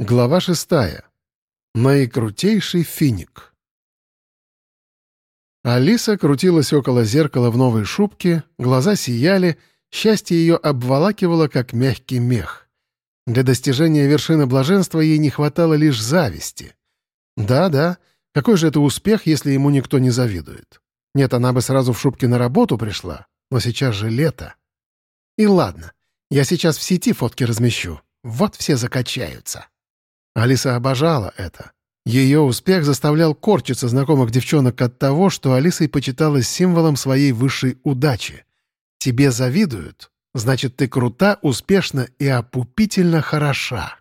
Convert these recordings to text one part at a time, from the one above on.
Глава шестая. Наикрутейший финик. Алиса крутилась около зеркала в новой шубке, глаза сияли, счастье ее обволакивало, как мягкий мех. Для достижения вершины блаженства ей не хватало лишь зависти. Да-да, какой же это успех, если ему никто не завидует? Нет, она бы сразу в шубке на работу пришла, но сейчас же лето. И ладно, я сейчас в сети фотки размещу, вот все закачаются. Алиса обожала это. Ее успех заставлял корчиться знакомых девчонок от того, что Алисой почиталась символом своей высшей удачи. Тебе завидуют, значит, ты крута, успешна и опупительно хороша.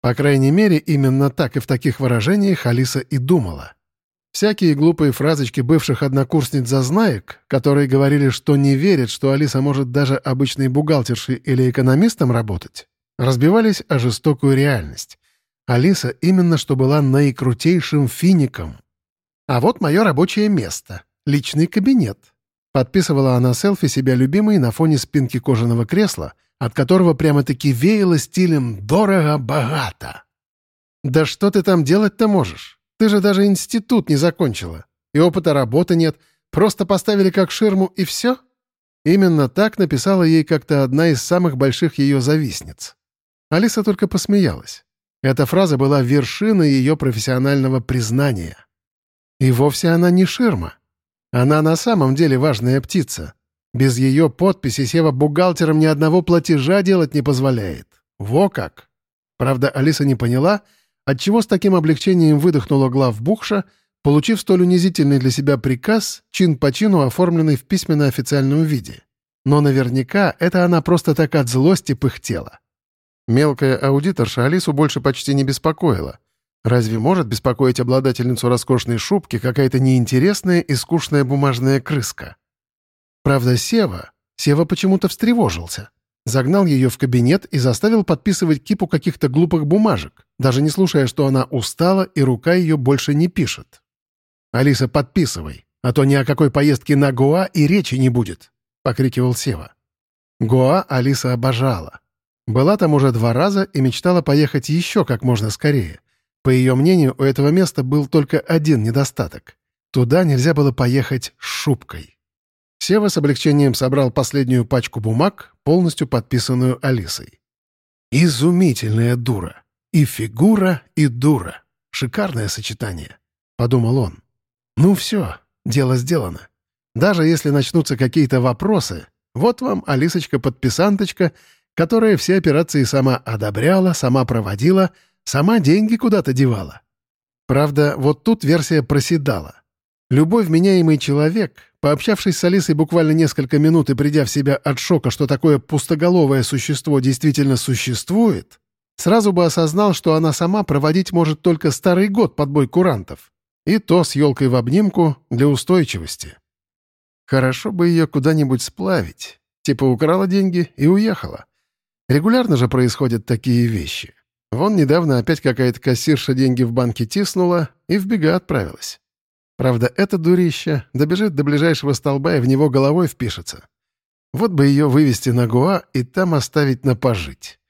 По крайней мере, именно так и в таких выражениях Алиса и думала. Всякие глупые фразочки бывших однокурсниц-зазнаек, которые говорили, что не верят, что Алиса может даже обычной бухгалтершей или экономистом работать, разбивались о жестокую реальность. Алиса именно что была наикрутейшим фиником. А вот мое рабочее место. Личный кабинет. Подписывала она селфи себя любимой на фоне спинки кожаного кресла, от которого прямо-таки веяло стилем «дорого-богато». «Да что ты там делать-то можешь? Ты же даже институт не закончила. И опыта работы нет. Просто поставили как ширму, и все?» Именно так написала ей как-то одна из самых больших ее завистниц. Алиса только посмеялась. Эта фраза была вершиной ее профессионального признания. И вовсе она не ширма. Она на самом деле важная птица. Без ее подписи Сева бухгалтерам ни одного платежа делать не позволяет. Во как! Правда, Алиса не поняла, отчего с таким облегчением выдохнула главбухша, получив столь унизительный для себя приказ, чин по чину оформленный в письменно-официальном виде. Но наверняка это она просто так от злости пыхтела. Мелкая аудиторша Алису больше почти не беспокоила. Разве может беспокоить обладательницу роскошной шубки какая-то неинтересная и скучная бумажная крыска? Правда, Сева... Сева почему-то встревожился. Загнал ее в кабинет и заставил подписывать кипу каких-то глупых бумажек, даже не слушая, что она устала и рука ее больше не пишет. «Алиса, подписывай, а то ни о какой поездке на Гоа и речи не будет», — покрикивал Сева. Гоа Алиса обожала. Была там уже два раза и мечтала поехать еще как можно скорее. По ее мнению, у этого места был только один недостаток. Туда нельзя было поехать с шубкой. Сева с облегчением собрал последнюю пачку бумаг, полностью подписанную Алисой. «Изумительная дура. И фигура, и дура. Шикарное сочетание», — подумал он. «Ну все, дело сделано. Даже если начнутся какие-то вопросы, вот вам Алисочка-подписанточка — которая все операции сама одобряла, сама проводила, сама деньги куда-то девала. Правда, вот тут версия проседала. Любой вменяемый человек, пообщавшись с Алисой буквально несколько минут и придя в себя от шока, что такое пустоголовое существо действительно существует, сразу бы осознал, что она сама проводить может только старый год под бой курантов. И то с елкой в обнимку для устойчивости. Хорошо бы ее куда-нибудь сплавить. Типа украла деньги и уехала. Регулярно же происходят такие вещи. Вон недавно опять какая-то кассирша деньги в банке тиснула и в бега отправилась. Правда, это дурище добежит до ближайшего столба и в него головой впишется. Вот бы ее вывести на Гуа и там оставить на пожить.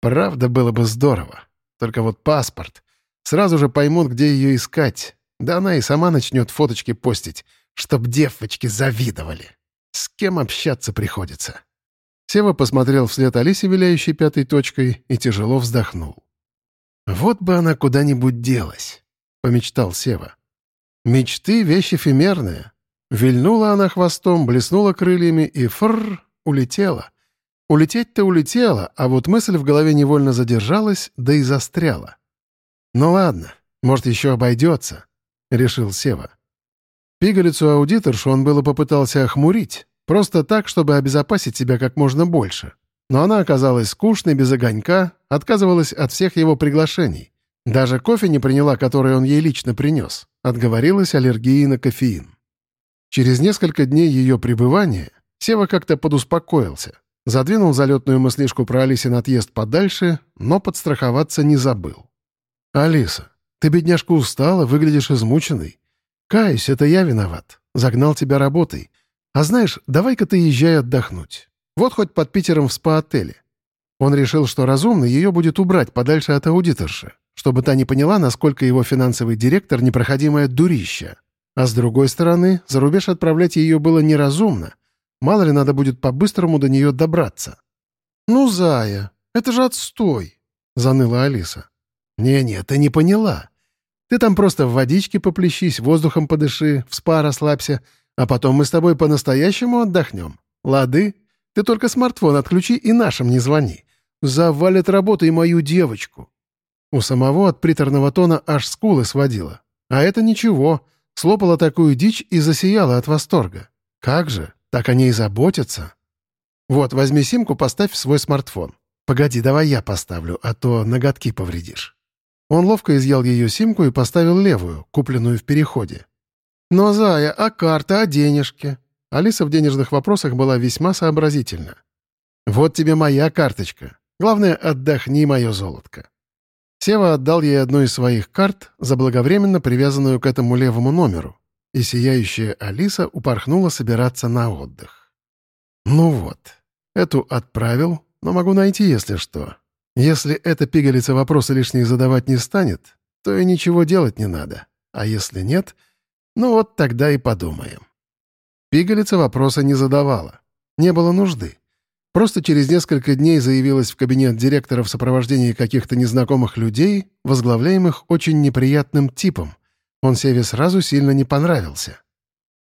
Правда, было бы здорово. Только вот паспорт. Сразу же поймут, где ее искать. Да она и сама начнет фоточки постить, чтоб девочки завидовали. С кем общаться приходится. Сева посмотрел вслед Алисе, виляющей пятой точкой, и тяжело вздохнул. «Вот бы она куда-нибудь делась», — помечтал Сева. «Мечты — вещь эфемерная». Вильнула она хвостом, блеснула крыльями и фрр улетела. Улететь-то улетела, а вот мысль в голове невольно задержалась, да и застряла. «Ну ладно, может, еще обойдется», — решил Сева. Пигалицу-аудиторшу он было попытался охмурить, Просто так, чтобы обезопасить себя как можно больше. Но она оказалась скучной, без огонька, отказывалась от всех его приглашений. Даже кофе не приняла, который он ей лично принес. Отговорилась аллергией на кофеин. Через несколько дней ее пребывания Сева как-то подуспокоился. Задвинул залетную мыслишку про Алисин отъезд подальше, но подстраховаться не забыл. «Алиса, ты, бедняжка, устала, выглядишь измученной. Каюсь, это я виноват. Загнал тебя работой. А знаешь, давай-ка ты езжай отдохнуть. Вот хоть под Питером в спа-отеле. Он решил, что разумно ее будет убрать подальше от аудиторши, чтобы та не поняла, насколько его финансовый директор — непроходимое дурище. А с другой стороны, за рубеж отправлять ее было неразумно. Мало ли надо будет по-быстрому до нее добраться. «Ну, Зая, это же отстой!» — заныла Алиса. «Не-не, ты не поняла. Ты там просто в водичке поплещись, воздухом подыши, в спа расслабься, а потом мы с тобой по-настоящему отдохнем. Лады? Ты только смартфон отключи и нашим не звони. Завалит работой мою девочку». У самого от приторного тона аж скулы сводила. А это ничего. Слопала такую дичь и засияла от восторга. Как же, так о ней заботятся. Вот, возьми симку, поставь в свой смартфон. Погоди, давай я поставлю, а то ноготки повредишь. Он ловко изъял ее симку и поставил левую, купленную в переходе. «Но, Зая, а карта, а денежки?» Алиса в денежных вопросах была весьма сообразительна. «Вот тебе моя карточка. Главное, отдохни, мое золотко». Сева отдал ей одну из своих карт, заблаговременно привязанную к этому левому номеру, и сияющая Алиса упорхнула собираться на отдых. «Ну вот, эту отправил, но могу найти, если что. Если эта пигалица вопросы лишних задавать не станет, то и ничего делать не надо. А если нет, ну вот тогда и подумаем». Пигалица вопроса не задавала. Не было нужды. Просто через несколько дней заявилась в кабинет директора в сопровождении каких-то незнакомых людей, возглавляемых очень неприятным типом. Он Севе сразу сильно не понравился.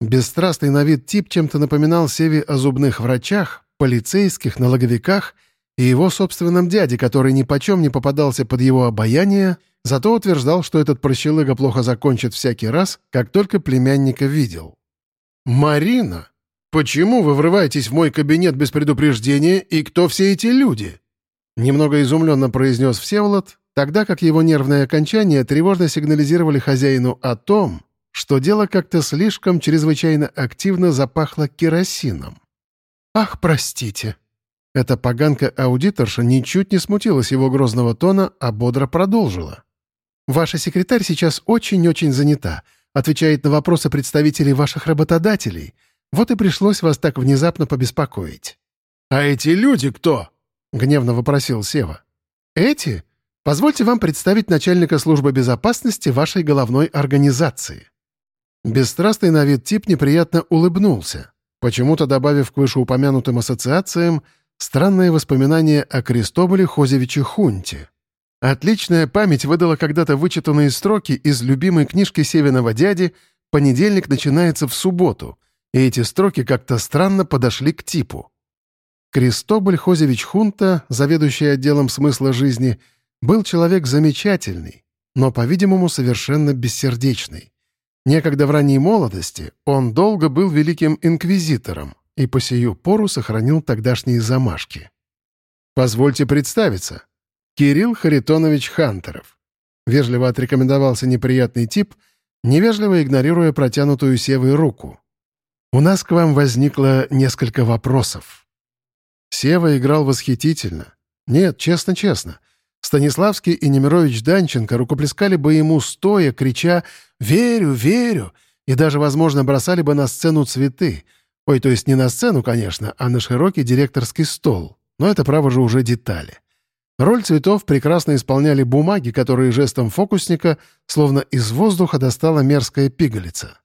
Бесстрастный на вид тип чем-то напоминал Севе о зубных врачах, полицейских, налоговиках и его собственном дяде, который ни почем не попадался под его обаяние, зато утверждал, что этот прощелыга плохо закончит всякий раз, как только племянника видел. «Марина!» «Почему вы врываетесь в мой кабинет без предупреждения, и кто все эти люди?» Немного изумленно произнес Всеволод, тогда как его нервные окончания тревожно сигнализировали хозяину о том, что дело как-то слишком чрезвычайно активно запахло керосином. «Ах, простите!» Эта поганка-аудиторша ничуть не смутилась его грозного тона, а бодро продолжила. «Ваша секретарь сейчас очень-очень занята, отвечает на вопросы представителей ваших работодателей — вот и пришлось вас так внезапно побеспокоить». «А эти люди кто?» — гневно вопросил Сева. «Эти? Позвольте вам представить начальника службы безопасности вашей головной организации». Бесстрастный на вид тип неприятно улыбнулся, почему-то добавив к вышеупомянутым ассоциациям странные воспоминания о Крестоболе Хозевиче Хунте. Отличная память выдала когда-то вычитанные строки из любимой книжки Севиного дяди «Понедельник начинается в субботу», и эти строки как-то странно подошли к типу. Кристоболь Хозевич Хунта, заведующий отделом смысла жизни, был человек замечательный, но, по-видимому, совершенно бессердечный. Некогда в ранней молодости он долго был великим инквизитором и по сию пору сохранил тогдашние замашки. «Позвольте представиться. Кирилл Харитонович Хантеров». Вежливо отрекомендовался неприятный тип, невежливо игнорируя протянутую Севой руку. «У нас к вам возникло несколько вопросов». Сева играл восхитительно. Нет, честно-честно. Станиславский и Немирович Данченко рукоплескали бы ему стоя, крича «Верю, верю!» и даже, возможно, бросали бы на сцену цветы. Ой, то есть не на сцену, конечно, а на широкий директорский стол. Но это, право же, уже детали. Роль цветов прекрасно исполняли бумаги, которые жестом фокусника словно из воздуха достала мерзкая пигалица.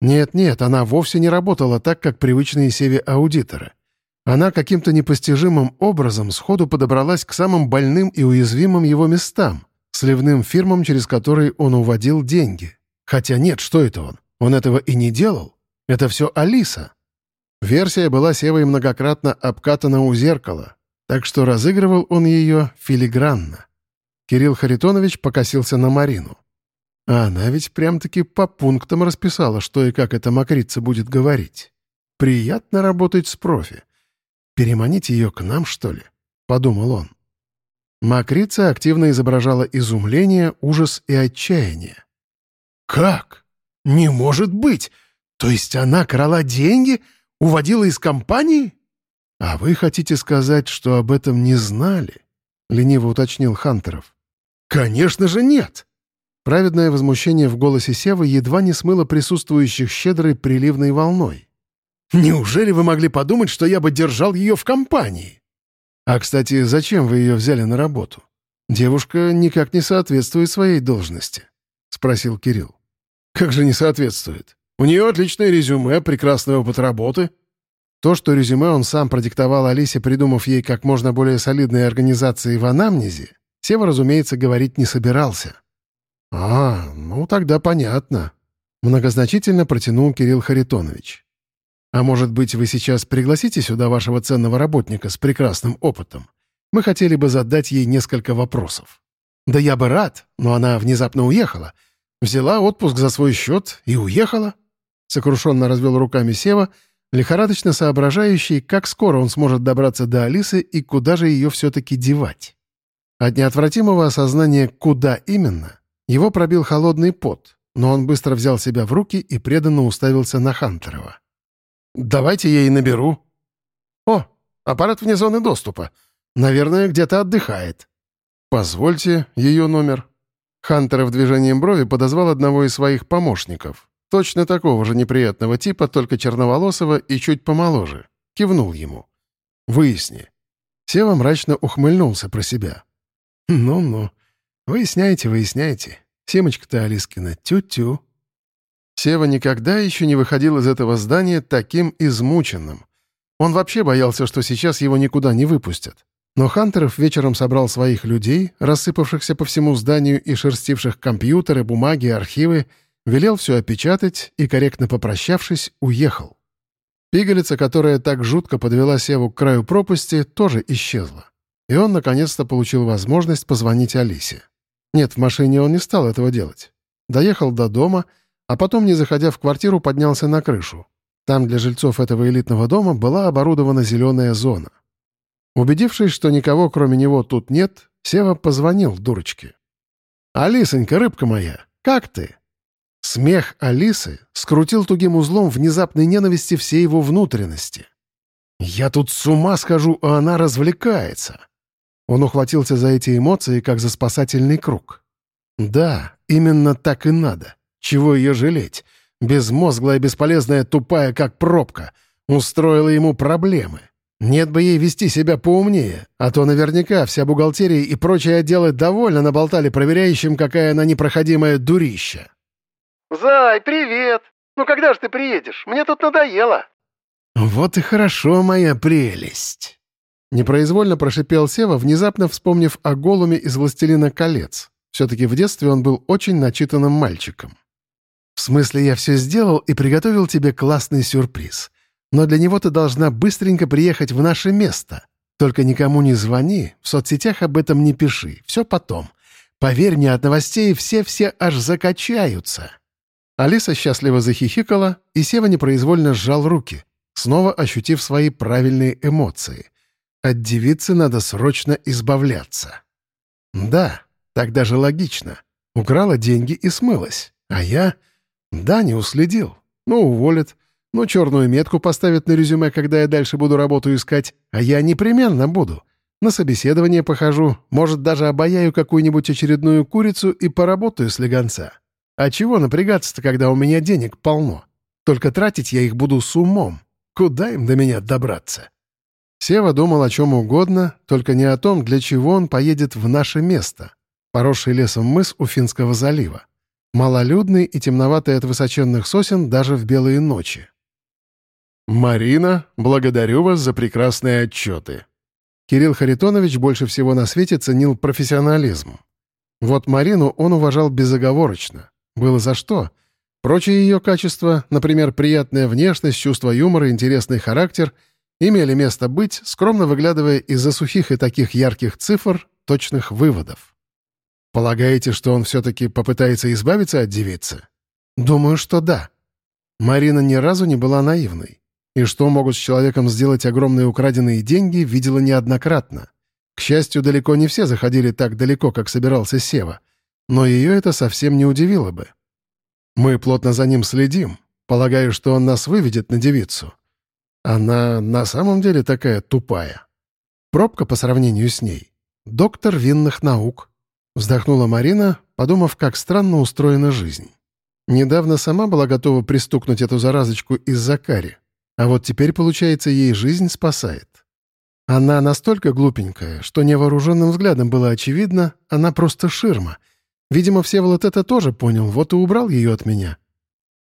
Нет-нет, она вовсе не работала так, как привычные Севе аудиторы. Она каким-то непостижимым образом сходу подобралась к самым больным и уязвимым его местам, сливным фирмам, через которые он уводил деньги. Хотя нет, что это он? Он этого и не делал. Это все Алиса. Версия была Севой многократно обкатана у зеркала, так что разыгрывал он ее филигранно. Кирилл Харитонович покосился на Марину. А она ведь прям-таки по пунктам расписала, что и как эта мокрица будет говорить. Приятно работать с профи. Переманить ее к нам, что ли? Подумал он. Мокрица активно изображала изумление, ужас и отчаяние. «Как? Не может быть! То есть она крала деньги, уводила из компании?» «А вы хотите сказать, что об этом не знали?» — лениво уточнил Хантеров. «Конечно же нет!» Праведное возмущение в голосе Севы едва не смыло присутствующих щедрой приливной волной. «Неужели вы могли подумать, что я бы держал ее в компании?» А, кстати, зачем вы ее взяли на работу? Девушка никак не соответствует своей должности», — спросил Кирилл. «Как же не соответствует? У нее отличное резюме, прекрасный опыт работы». То, что резюме он сам продиктовал Алисе, придумав ей как можно более солидные организации в анамнезе, Сева, разумеется, говорить не собирался. «А, ну тогда понятно», — многозначительно протянул Кирилл Харитонович. «А может быть, вы сейчас пригласите сюда вашего ценного работника с прекрасным опытом? Мы хотели бы задать ей несколько вопросов». «Да я бы рад, но она внезапно уехала. Взяла отпуск за свой счет и уехала». Сокрушенно развел руками Сева, лихорадочно соображающий, как скоро он сможет добраться до Алисы и куда же ее все-таки девать. От неотвратимого осознания «куда именно» его пробил холодный пот, но он быстро взял себя в руки и преданно уставился на Хантерова. «Давайте я и наберу». «О, аппарат вне зоны доступа. Наверное, где-то отдыхает». «Позвольте ее номер». Хантеров движением брови подозвал одного из своих помощников. Точно такого же неприятного типа, только черноволосого и чуть помоложе. Кивнул ему. «Выясни». Сева мрачно ухмыльнулся про себя. «Ну-ну. Выясняйте, выясняйте. Семочка-то Алискина, тю-тю». Сева никогда еще не выходил из этого здания таким измученным. Он вообще боялся, что сейчас его никуда не выпустят. Но Хантеров вечером собрал своих людей, рассыпавшихся по всему зданию и шерстивших компьютеры, бумаги, архивы, велел все опечатать и, корректно попрощавшись, уехал. Пигалица, которая так жутко подвела Севу к краю пропасти, тоже исчезла. И он, наконец-то, получил возможность позвонить Алисе. Нет, в машине он не стал этого делать. Доехал до дома, а потом, не заходя в квартиру, поднялся на крышу. Там для жильцов этого элитного дома была оборудована зеленая зона. Убедившись, что никого кроме него тут нет, Сева позвонил дурочке. «Алисонька, рыбка моя, как ты?» Смех Алисы скрутил тугим узлом внезапной ненависти всей его внутренности. «Я тут с ума схожу, а она развлекается!» Он ухватился за эти эмоции, как за спасательный круг. Да, именно так и надо. Чего ее жалеть? Безмозглая, бесполезная, тупая, как пробка. Устроила ему проблемы. Нет бы ей вести себя поумнее, а то наверняка вся бухгалтерия и прочие отделы довольно наболтали проверяющим, какая она непроходимая дурища. «Зай, привет! Ну когда же ты приедешь? Мне тут надоело!» «Вот и хорошо, моя прелесть!» Непроизвольно прошипел Сева, внезапно вспомнив о голуме из «Властелина колец». Все-таки в детстве он был очень начитанным мальчиком. «В смысле, я все сделал и приготовил тебе классный сюрприз. Но для него ты должна быстренько приехать в наше место. Только никому не звони, в соцсетях об этом не пиши. Все потом. Поверь мне, от новостей все-все аж закачаются». Алиса счастливо захихикала, и Сева непроизвольно сжал руки, снова ощутив свои правильные эмоции — от девицы надо срочно избавляться. Да, так даже логично. Украла деньги и смылась. А я... Да, не уследил. Ну, уволят. Ну, черную метку поставят на резюме, когда я дальше буду работу искать. А я непременно буду. На собеседование похожу, может, даже обаяю какую-нибудь очередную курицу и поработаю с легонца. А чего напрягаться-то, когда у меня денег полно? Только тратить я их буду с умом. Куда им до меня добраться?» Сева думал о чем угодно, только не о том, для чего он поедет в наше место, поросший лесом мыс у Финского залива. Малолюдный и темноватый от высоченных сосен даже в белые ночи. «Марина, благодарю вас за прекрасные отчеты». Кирилл Харитонович больше всего на свете ценил профессионализм. Вот Марину он уважал безоговорочно. Было за что. Прочие ее качества, например, приятная внешность, чувство юмора, интересный характер — имели место быть, скромно выглядывая из-за сухих и таких ярких цифр точных выводов. Полагаете, что он все-таки попытается избавиться от девицы? Думаю, что да. Марина ни разу не была наивной. И что могут с человеком сделать огромные украденные деньги, видела неоднократно. К счастью, далеко не все заходили так далеко, как собирался Сева. Но ее это совсем не удивило бы. Мы плотно за ним следим. Полагаю, что он нас выведет на девицу. Она на самом деле такая тупая. Пробка по сравнению с ней. Доктор винных наук. Вздохнула Марина, подумав, как странно устроена жизнь. Недавно сама была готова пристукнуть эту заразочку из-за кари. А вот теперь, получается, ей жизнь спасает. Она настолько глупенькая, что невооруженным взглядом было очевидно, она просто ширма. Видимо, Всеволод это тоже понял, вот и убрал ее от меня.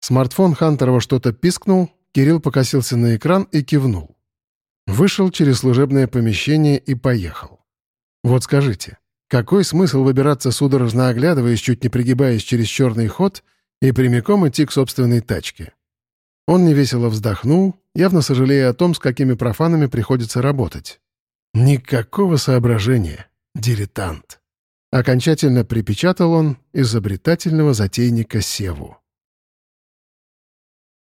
Смартфон Хантерова что-то пискнул, Кирилл покосился на экран и кивнул. Вышел через служебное помещение и поехал. Вот скажите, какой смысл выбираться судорожно оглядываясь, чуть не пригибаясь через черный ход и прямиком идти к собственной тачке? Он невесело вздохнул, явно сожалея о том, с какими профанами приходится работать. Никакого соображения. Дилетант. Окончательно припечатал он изобретательного затейника Севу.